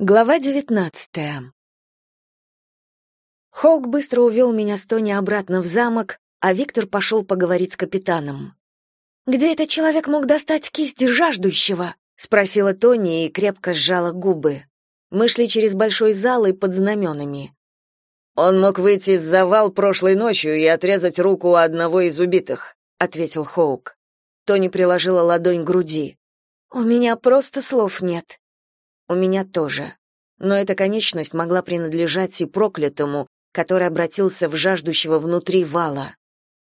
Глава девятнадцатая. Хоук быстро увел меня с Тони обратно в замок, а Виктор пошел поговорить с капитаном. «Где этот человек мог достать кисть жаждущего?» — спросила Тони и крепко сжала губы. Мы шли через большой зал и под знаменами. «Он мог выйти из завал прошлой ночью и отрезать руку у одного из убитых», — ответил Хоук. Тони приложила ладонь к груди. «У меня просто слов нет». У меня тоже. Но эта конечность могла принадлежать и проклятому, который обратился в жаждущего внутри вала.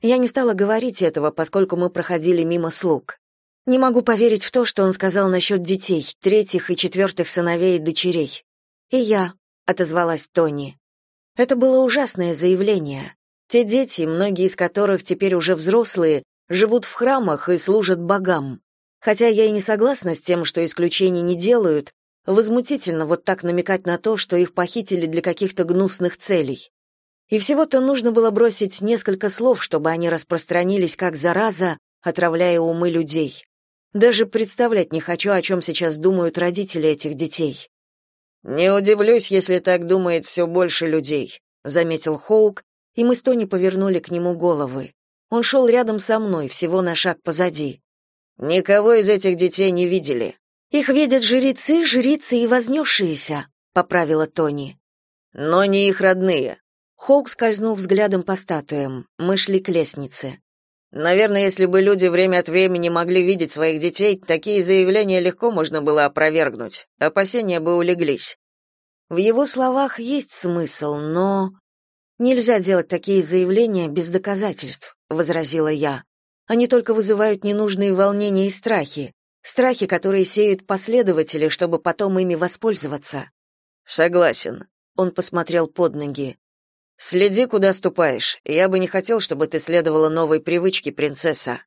Я не стала говорить этого, поскольку мы проходили мимо слуг. Не могу поверить в то, что он сказал насчет детей, третьих и четвертых сыновей и дочерей. И я, отозвалась Тони. Это было ужасное заявление. Те дети, многие из которых теперь уже взрослые, живут в храмах и служат богам. Хотя я и не согласна с тем, что исключений не делают, Возмутительно вот так намекать на то, что их похитили для каких-то гнусных целей. И всего-то нужно было бросить несколько слов, чтобы они распространились как зараза, отравляя умы людей. Даже представлять не хочу, о чем сейчас думают родители этих детей. «Не удивлюсь, если так думает все больше людей», — заметил Хоук, и мы с Тони повернули к нему головы. Он шел рядом со мной, всего на шаг позади. «Никого из этих детей не видели. Их видят жрецы, жрицы и вознесшиеся», — поправила Тони. «Но не их родные». Хоук скользнул взглядом по статуям. Мы шли к лестнице. Наверное, если бы люди время от времени могли видеть своих детей, такие заявления легко можно было опровергнуть. Опасения бы улеглись. В его словах есть смысл, но нельзя делать такие заявления без доказательств, возразила я. Они только вызывают ненужные волнения и страхи. Страхи, которые сеют последователи, чтобы потом ими воспользоваться. Согласен. Он посмотрел под ноги. Следи, куда ступаешь. Я бы не хотел, чтобы ты следовала новой привычке, принцесса.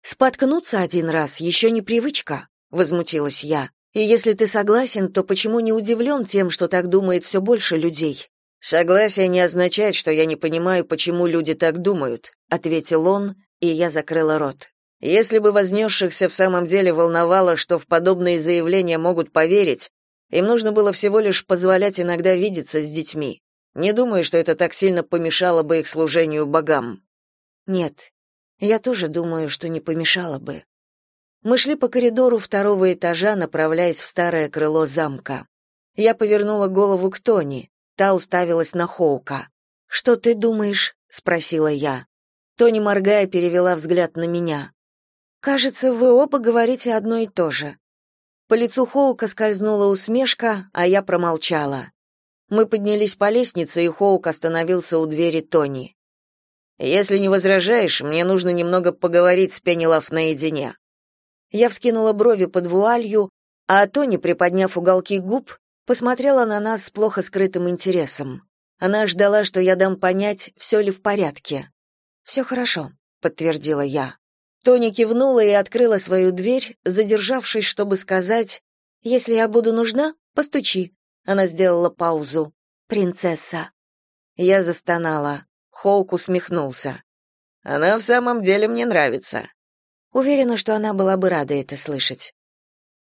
Споткнуться один раз еще не привычка, возмутилась я. И если ты согласен, то почему не удивлен тем, что так думает все больше людей? Согласие не означает, что я не понимаю, почему люди так думают, ответил он, и я закрыла рот. Если бы вознесшихся в самом деле волновало, что в подобные заявления могут поверить, им нужно было всего лишь позволять иногда видеться с детьми. Не думаю, что это так сильно помешало бы их служению богам. Нет, я тоже думаю, что не помешало бы. Мы шли по коридору второго этажа, направляясь в старое крыло замка. Я повернула голову к Тони. Та уставилась на Хоука. «Что ты думаешь?» — спросила я. Тони, моргая, перевела взгляд на меня. Кажется, вы оба говорите одно и то же. По лицу Хоука скользнула усмешка, а я промолчала. Мы поднялись по лестнице, и Хоук остановился у двери Тони. Если не возражаешь, мне нужно немного поговорить с Пенелов наедине. Я вскинула брови под вуалью, а Тони, приподняв уголки губ, посмотрела на нас с плохо скрытым интересом. Она ждала, что я дам понять, все ли в порядке. «Все хорошо», — подтвердила я. Тони кивнула и открыла свою дверь, задержавшись, чтобы сказать: "Если я буду нужна, постучи". Она сделала паузу. "Принцесса". Я застонала. Хоук усмехнулся. Она в самом деле мне нравится. Уверена, что она была бы рада это слышать.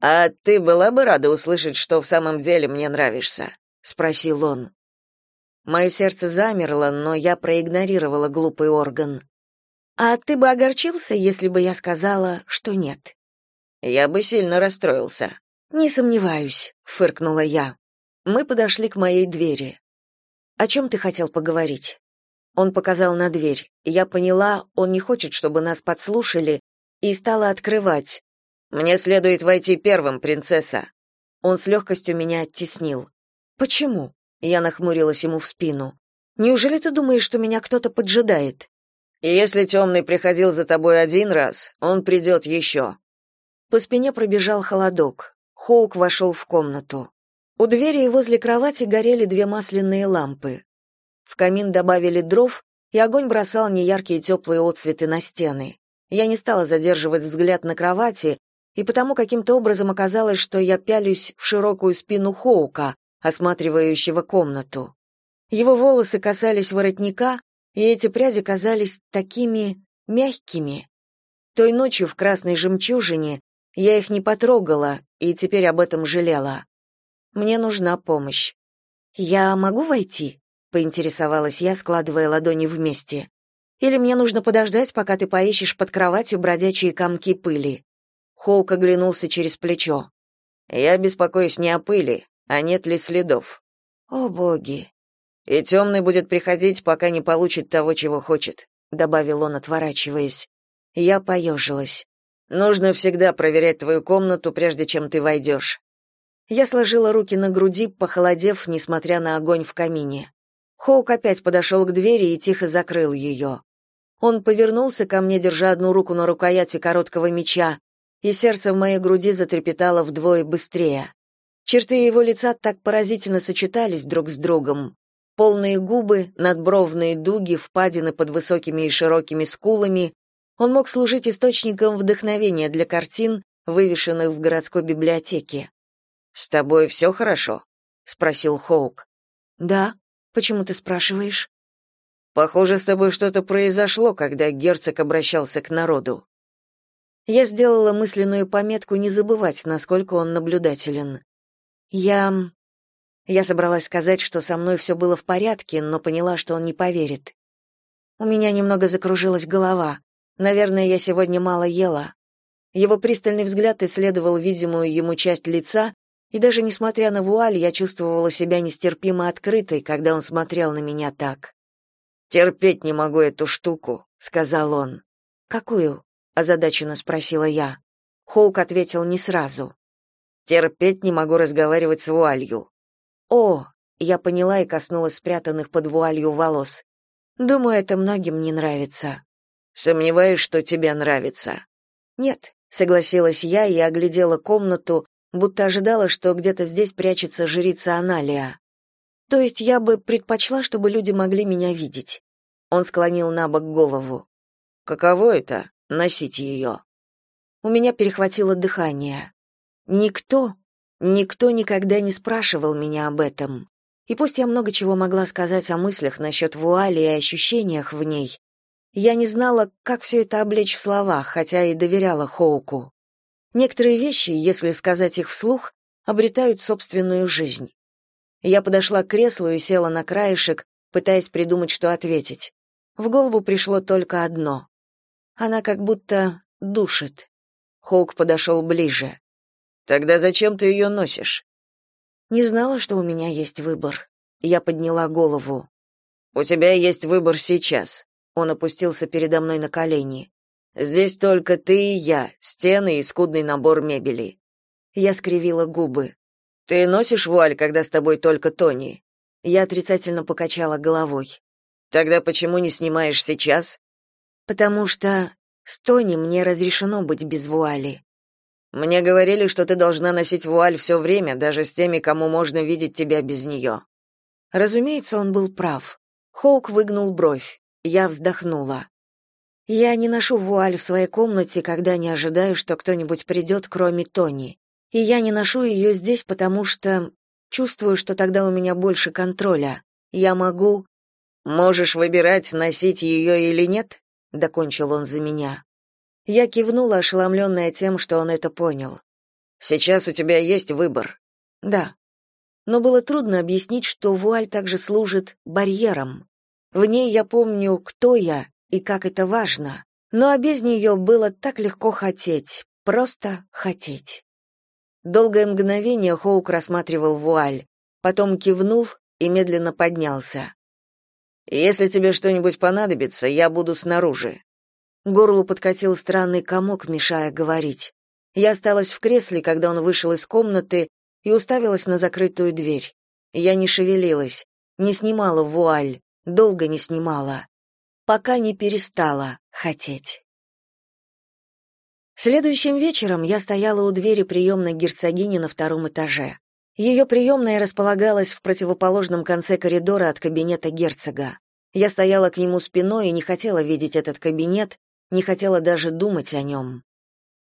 А ты была бы рада услышать, что в самом деле мне нравишься, спросил он. Мое сердце замерло, но я проигнорировала глупый орган. А ты бы огорчился, если бы я сказала, что нет? Я бы сильно расстроился. Не сомневаюсь, фыркнула я. Мы подошли к моей двери. О чем ты хотел поговорить? Он показал на дверь. Я поняла, он не хочет, чтобы нас подслушали, и стала открывать. Мне следует войти первым, принцесса. Он с легкостью меня оттеснил. Почему? Я нахмурилась ему в спину. Неужели ты думаешь, что меня кто-то поджидает? И если темный приходил за тобой один раз, он придет еще». По спине пробежал холодок. Хоук вошел в комнату. У двери и возле кровати горели две масляные лампы. В камин добавили дров, и огонь бросал неяркие теплые отсветы на стены. Я не стала задерживать взгляд на кровати, и потому каким-то образом оказалось, что я пялюсь в широкую спину Хоука, осматривающего комнату. Его волосы касались воротника, и эти пряди казались такими мягкими. Той ночью в красной жемчужине я их не потрогала и теперь об этом жалела. Мне нужна помощь. Я могу войти? поинтересовалась я, складывая ладони вместе. Или мне нужно подождать, пока ты поищешь под кроватью бродячие комки пыли? Хоук оглянулся через плечо. Я беспокоюсь не о пыли, а нет ли следов. О, боги. И темный будет приходить, пока не получит того, чего хочет, добавил он, отворачиваясь. Я поежилась. Нужно всегда проверять твою комнату, прежде чем ты войдешь». Я сложила руки на груди, похолодев, несмотря на огонь в камине. Хоук опять подошел к двери и тихо закрыл ее. Он повернулся ко мне, держа одну руку на рукояти короткого меча, и сердце в моей груди затрепетало вдвое быстрее. Черты его лица так поразительно сочетались друг с другом. Полные губы, надбровные дуги, впадины под высокими и широкими скулами, он мог служить источником вдохновения для картин, вывешенных в городской библиотеке. «С тобой все хорошо?» — спросил Хоук. «Да. Почему ты спрашиваешь?» «Похоже, с тобой что-то произошло, когда герцог обращался к народу». Я сделала мысленную пометку не забывать, насколько он наблюдателен. Я... Я собралась сказать, что со мной все было в порядке, но поняла, что он не поверит. У меня немного закружилась голова. Наверное, я сегодня мало ела. Его пристальный взгляд исследовал видимую ему часть лица, и даже несмотря на вуаль, я чувствовала себя нестерпимо открытой, когда он смотрел на меня так. «Терпеть не могу эту штуку», — сказал он. «Какую?» — озадаченно спросила я. Хоук ответил не сразу. «Терпеть не могу разговаривать с вуалью». «О!» — я поняла и коснулась спрятанных под вуалью волос. «Думаю, это многим не нравится». Сомневаюсь, что тебе нравится. Нет, согласилась я и оглядела комнату, будто ожидала, что где-то здесь прячется жрица Аналия. То есть я бы предпочла, чтобы люди могли меня видеть. Он склонил на бок голову. Каково это носить ее?» У меня перехватило дыхание. Никто, никто никогда не спрашивал меня об этом. И пусть я много чего могла сказать о мыслях насчет вуали и ощущениях в ней, я не знала, как все это облечь в словах, хотя и доверяла Хоуку. Некоторые вещи, если сказать их вслух, обретают собственную жизнь. Я подошла к креслу и села на краешек, пытаясь придумать, что ответить. В голову пришло только одно. Она как будто душит. Хоук подошел ближе. «Тогда зачем ты ее носишь?» Не знала, что у меня есть выбор. Я подняла голову. «У тебя есть выбор сейчас. Он опустился передо мной на колени. Здесь только ты и я, стены и скудный набор мебели. Я скривила губы. Ты носишь вуаль, когда с тобой только Тони? Я отрицательно покачала головой. Тогда почему не снимаешь сейчас? Потому что с Тони мне разрешено быть без вуали. Мне говорили, что ты должна носить вуаль все время, даже с теми, кому можно видеть тебя без нее». Разумеется, он был прав. Хоук выгнул бровь. Я вздохнула. Я не ношу вуаль в своей комнате, когда не ожидаю, что кто-нибудь придет, кроме Тони. И я не ношу ее здесь, потому что чувствую, что тогда у меня больше контроля. Я могу... Можешь выбирать, носить ее или нет? Докончил он за меня. Я кивнула, ошеломленная тем, что он это понял. Сейчас у тебя есть выбор. Да. Но было трудно объяснить, что вуаль также служит барьером. В ней я помню, кто я и как это важно. Но а без нее было так легко хотеть, просто хотеть. Долгое мгновение Хоук рассматривал вуаль, потом кивнул и медленно поднялся. «Если тебе что-нибудь понадобится, я буду снаружи». Горлу подкатил странный комок, мешая говорить. Я осталась в кресле, когда он вышел из комнаты, и уставилась на закрытую дверь. Я не шевелилась, не снимала вуаль, долго не снимала, пока не перестала хотеть. Следующим вечером я стояла у двери приемной герцогини на втором этаже. Ее приемная располагалась в противоположном конце коридора от кабинета герцога. Я стояла к нему спиной и не хотела видеть этот кабинет, не хотела даже думать о нем.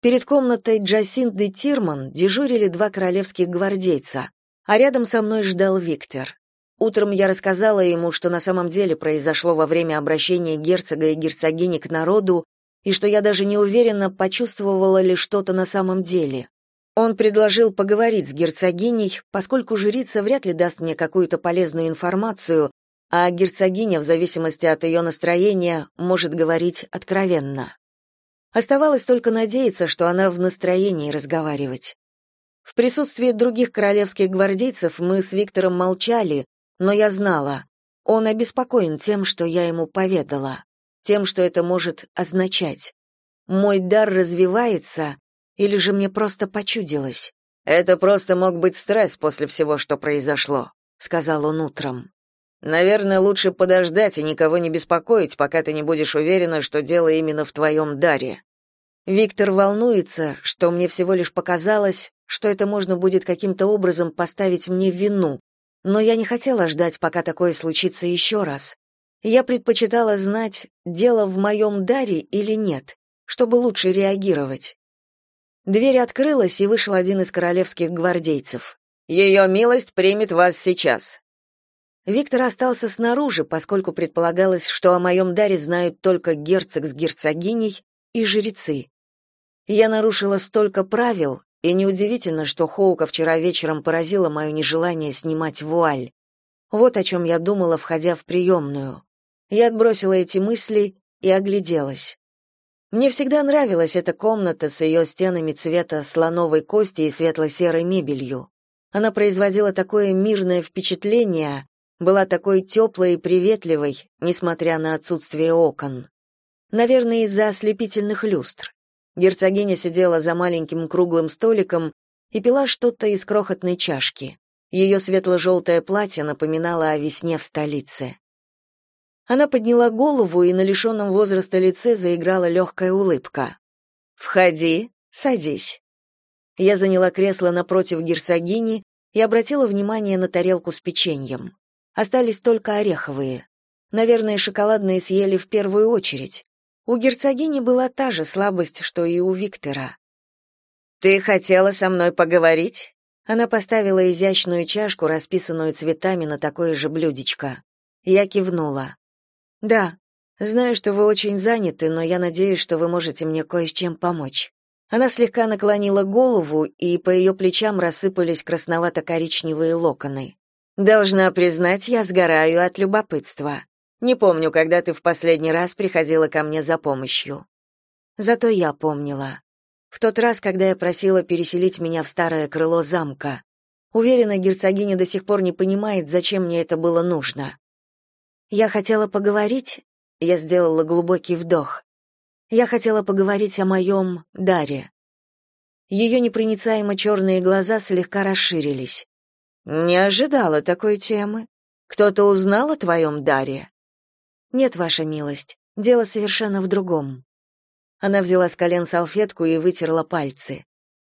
Перед комнатой Джасинды Тирман дежурили два королевских гвардейца, а рядом со мной ждал Виктор. Утром я рассказала ему, что на самом деле произошло во время обращения герцога и герцогини к народу, и что я даже не уверена, почувствовала ли что-то на самом деле. Он предложил поговорить с герцогиней, поскольку жрица вряд ли даст мне какую-то полезную информацию, а герцогиня, в зависимости от ее настроения, может говорить откровенно. Оставалось только надеяться, что она в настроении разговаривать. В присутствии других королевских гвардейцев мы с Виктором молчали, но я знала, он обеспокоен тем, что я ему поведала, тем, что это может означать. Мой дар развивается, или же мне просто почудилось? Это просто мог быть стресс после всего, что произошло, сказал он утром. Наверное, лучше подождать и никого не беспокоить, пока ты не будешь уверена, что дело именно в твоем даре. Виктор волнуется, что мне всего лишь показалось, что это можно будет каким-то образом поставить мне вину, но я не хотела ждать, пока такое случится еще раз. Я предпочитала знать, дело в моем даре или нет, чтобы лучше реагировать. Дверь открылась, и вышел один из королевских гвардейцев. «Ее милость примет вас сейчас», Виктор остался снаружи, поскольку предполагалось, что о моем даре знают только герцог с герцогиней и жрецы. Я нарушила столько правил, и неудивительно, что Хоука вчера вечером поразило мое нежелание снимать вуаль. Вот о чем я думала, входя в приемную. Я отбросила эти мысли и огляделась. Мне всегда нравилась эта комната с ее стенами цвета слоновой кости и светло-серой мебелью. Она производила такое мирное впечатление, была такой теплой и приветливой, несмотря на отсутствие окон. Наверное, из-за ослепительных люстр. Герцогиня сидела за маленьким круглым столиком и пила что-то из крохотной чашки. Ее светло-желтое платье напоминало о весне в столице. Она подняла голову, и на лишенном возраста лице заиграла легкая улыбка. «Входи, садись». Я заняла кресло напротив герцогини и обратила внимание на тарелку с печеньем. Остались только ореховые. Наверное, шоколадные съели в первую очередь. У герцогини была та же слабость, что и у Виктора. «Ты хотела со мной поговорить?» Она поставила изящную чашку, расписанную цветами, на такое же блюдечко. Я кивнула. «Да, знаю, что вы очень заняты, но я надеюсь, что вы можете мне кое с чем помочь». Она слегка наклонила голову, и по ее плечам рассыпались красновато-коричневые локоны. Должна признать, я сгораю от любопытства. Не помню, когда ты в последний раз приходила ко мне за помощью. Зато я помнила. В тот раз, когда я просила переселить меня в старое крыло замка. Уверена, герцогиня до сих пор не понимает, зачем мне это было нужно. Я хотела поговорить, я сделала глубокий вдох. Я хотела поговорить о моем даре. Ее непроницаемо черные глаза слегка расширились. Не ожидала такой темы. Кто-то узнал о твоем даре? Нет, ваша милость. Дело совершенно в другом. Она взяла с колен салфетку и вытерла пальцы.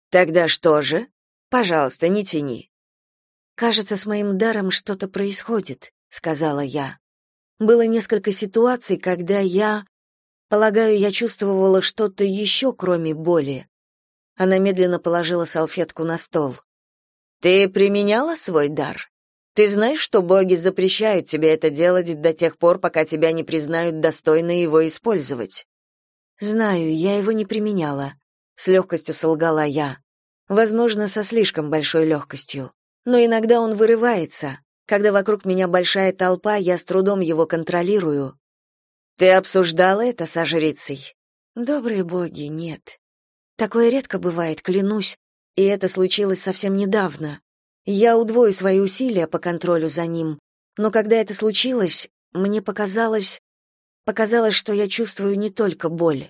Тогда что же? Пожалуйста, не тяни. Кажется, с моим даром что-то происходит, сказала я. Было несколько ситуаций, когда я, полагаю, я чувствовала что-то еще, кроме боли. Она медленно положила салфетку на стол. Ты применяла свой дар? Ты знаешь, что боги запрещают тебе это делать до тех пор, пока тебя не признают достойной его использовать. Знаю, я его не применяла, с легкостью солгала я. Возможно, со слишком большой легкостью. Но иногда он вырывается. Когда вокруг меня большая толпа, я с трудом его контролирую. Ты обсуждала это со жрицей? Добрые боги, нет. Такое редко бывает, клянусь, и это случилось совсем недавно. Я удвою свои усилия по контролю за ним, но когда это случилось, мне показалось, показалось, что я чувствую не только боль.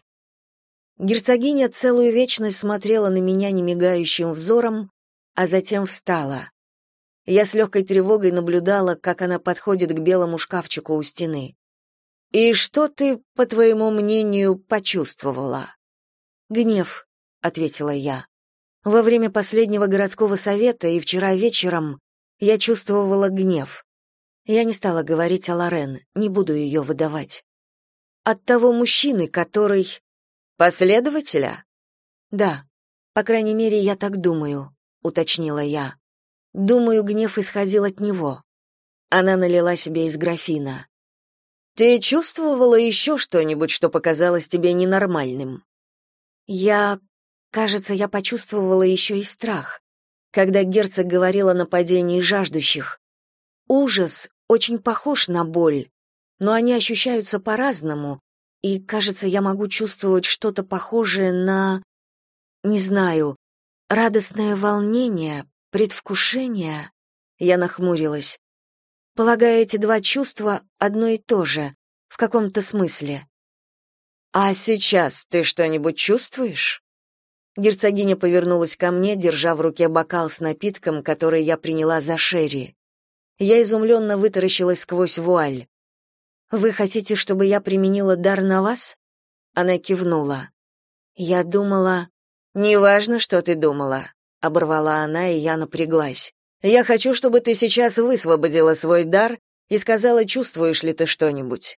Герцогиня целую вечность смотрела на меня немигающим взором, а затем встала. Я с легкой тревогой наблюдала, как она подходит к белому шкафчику у стены. «И что ты, по твоему мнению, почувствовала?» «Гнев», — ответила я. Во время последнего городского совета и вчера вечером я чувствовала гнев. Я не стала говорить о Лорен, не буду ее выдавать. От того мужчины, который... Последователя? Да, по крайней мере, я так думаю, уточнила я. Думаю, гнев исходил от него. Она налила себе из графина. Ты чувствовала еще что-нибудь, что показалось тебе ненормальным? Я Кажется, я почувствовала еще и страх, когда герцог говорил о нападении жаждущих. Ужас очень похож на боль, но они ощущаются по-разному, и, кажется, я могу чувствовать что-то похожее на... не знаю, радостное волнение, предвкушение. Я нахмурилась. Полагаю, эти два чувства одно и то же, в каком-то смысле. «А сейчас ты что-нибудь чувствуешь?» Герцогиня повернулась ко мне, держа в руке бокал с напитком, который я приняла за шерри. Я изумленно вытаращилась сквозь вуаль. «Вы хотите, чтобы я применила дар на вас?» Она кивнула. «Я думала...» «Неважно, что ты думала», — оборвала она, и я напряглась. «Я хочу, чтобы ты сейчас высвободила свой дар и сказала, чувствуешь ли ты что-нибудь».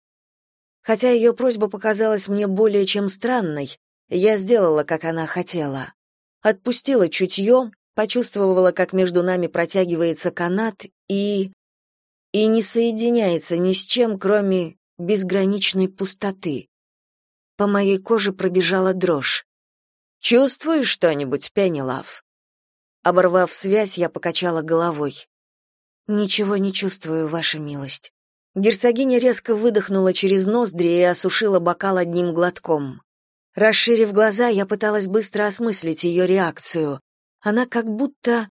Хотя ее просьба показалась мне более чем странной, я сделала, как она хотела. Отпустила чутье, почувствовала, как между нами протягивается канат и... и не соединяется ни с чем, кроме безграничной пустоты. По моей коже пробежала дрожь. «Чувствуешь что-нибудь, Пеннилав?» Оборвав связь, я покачала головой. «Ничего не чувствую, ваша милость». Герцогиня резко выдохнула через ноздри и осушила бокал одним глотком. Расширив глаза, я пыталась быстро осмыслить ее реакцию. Она как будто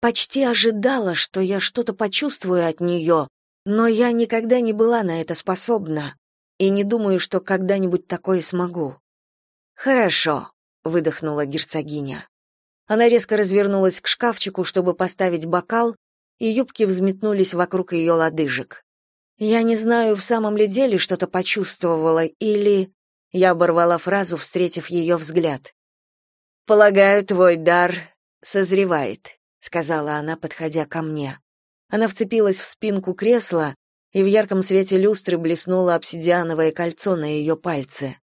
почти ожидала, что я что-то почувствую от нее, но я никогда не была на это способна и не думаю, что когда-нибудь такое смогу. Хорошо, выдохнула герцогиня. Она резко развернулась к шкафчику, чтобы поставить бокал, и юбки взметнулись вокруг ее лодыжек. Я не знаю, в самом ли деле что-то почувствовала или я оборвала фразу, встретив ее взгляд. Полагаю, твой дар созревает, сказала она, подходя ко мне. Она вцепилась в спинку кресла, и в ярком свете люстры блеснуло обсидиановое кольцо на ее пальце.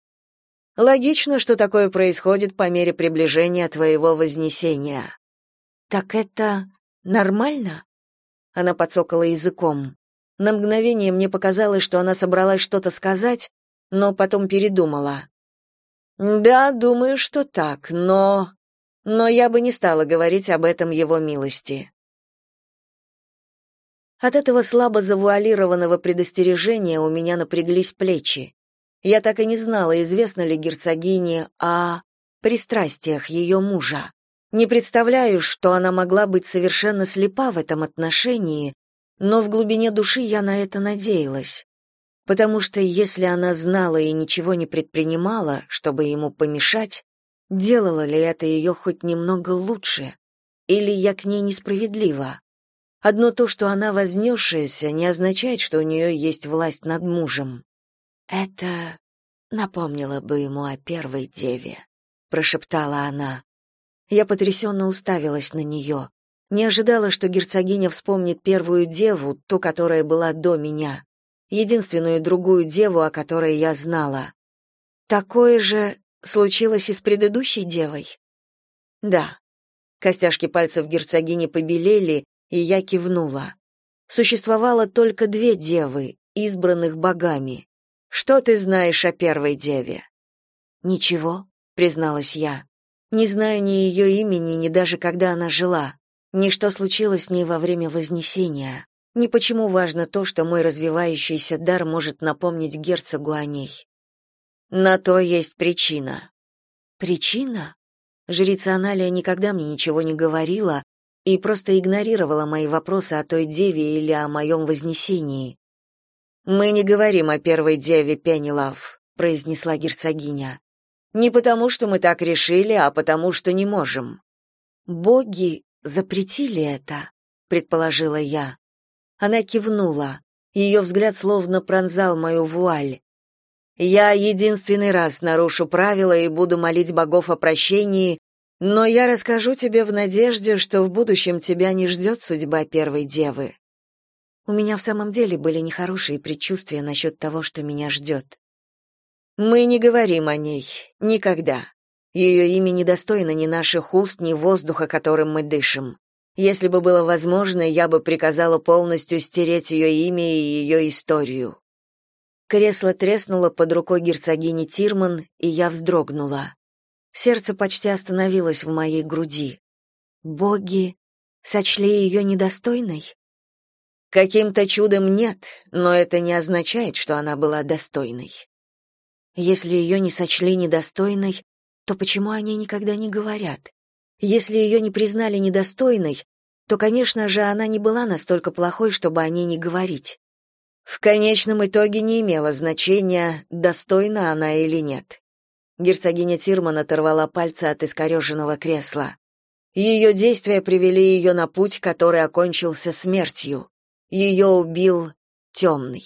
Логично, что такое происходит по мере приближения твоего вознесения. Так это нормально? Она подсокала языком. На мгновение мне показалось, что она собралась что-то сказать, но потом передумала. Да, думаю, что так, но но я бы не стала говорить об этом его милости. От этого слабо завуалированного предостережения у меня напряглись плечи. Я так и не знала, известно ли герцогине о пристрастиях ее мужа. Не представляю, что она могла быть совершенно слепа в этом отношении, но в глубине души я на это надеялась. Потому что если она знала и ничего не предпринимала, чтобы ему помешать, делала ли это ее хоть немного лучше? Или я к ней несправедлива? Одно то, что она вознесшаяся, не означает, что у нее есть власть над мужем. Это напомнило бы ему о первой деве, прошептала она. Я потрясенно уставилась на нее. Не ожидала, что герцогиня вспомнит первую деву, ту, которая была до меня, единственную другую деву, о которой я знала. Такое же случилось и с предыдущей девой. Да. Костяшки пальцев герцогини побелели, и я кивнула. Существовало только две девы, избранных богами. Что ты знаешь о первой деве? Ничего, призналась я. Не знаю ни ее имени, ни даже когда она жила, ни что случилось с ней во время вознесения. Ни почему важно то, что мой развивающийся дар может напомнить герцогу о ней. На то есть причина. Причина? Жрица Аналия никогда мне ничего не говорила и просто игнорировала мои вопросы о той деве или о моем вознесении. Мы не говорим о первой деве Пеннилав, произнесла герцогиня. Не потому, что мы так решили, а потому, что не можем. Боги запретили это, предположила я. Она кивнула. Ее взгляд словно пронзал мою вуаль. Я единственный раз нарушу правила и буду молить богов о прощении, но я расскажу тебе в надежде, что в будущем тебя не ждет судьба первой девы. У меня в самом деле были нехорошие предчувствия насчет того, что меня ждет. Мы не говорим о ней. Никогда. Ее имя недостойно ни наших уст, ни воздуха, которым мы дышим. Если бы было возможно, я бы приказала полностью стереть ее имя и ее историю. Кресло треснуло под рукой герцогини Тирман, и я вздрогнула. Сердце почти остановилось в моей груди. Боги сочли ее недостойной? Каким-то чудом нет, но это не означает, что она была достойной. Если ее не сочли недостойной, то почему они никогда не говорят? Если ее не признали недостойной, то, конечно же, она не была настолько плохой, чтобы о ней не говорить. В конечном итоге не имело значения, достойна она или нет. Герцогиня Тирман оторвала пальцы от искореженного кресла. Ее действия привели ее на путь, который окончился смертью. Ее убил темный.